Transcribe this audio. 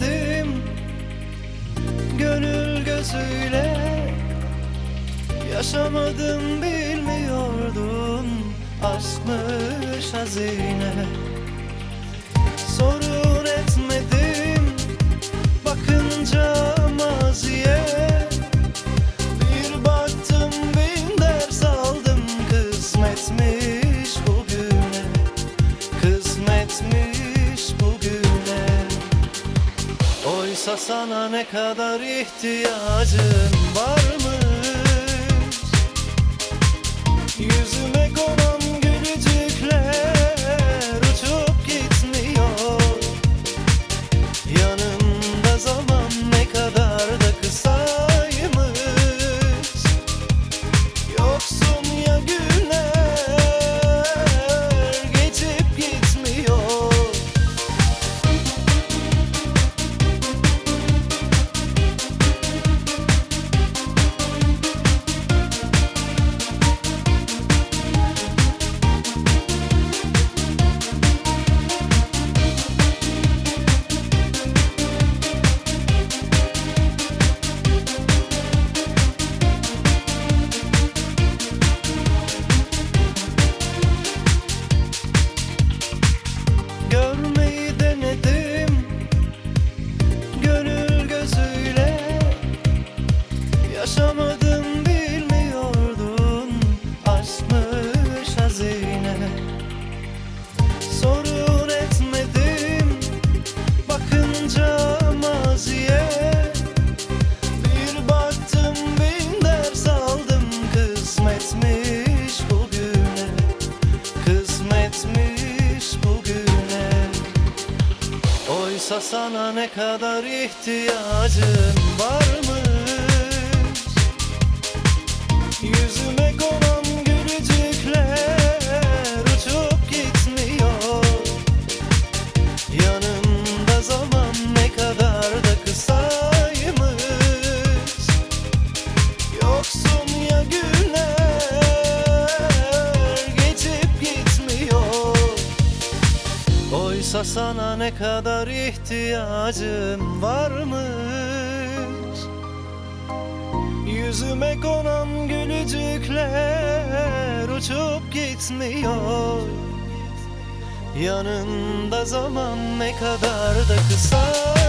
sevdim. Gönül gözüyle Yaşamadım bilmiyordum Aşkmış hazine. Sorun etmedim Bakınca maziye. Bir baktım bin ders aldım Kısmetmiş Sana ne kadar ihtiyacım varmış? Yüzüme Yaşamadım bilmiyordun. Aşkmış hazine. Sorun etmedim. Bakınca maziye. Bir baktım bin ders aldım. Kısmetmiş bugüne. Kısmetmiş bugüne. Oysa sana ne kadar ihtiyacın varmış Oysa sana ne kadar ihtiyacım varmış? Yüzüme konan gülücükler uçup gitmiyor. Yanında zaman ne kadar da kısaymış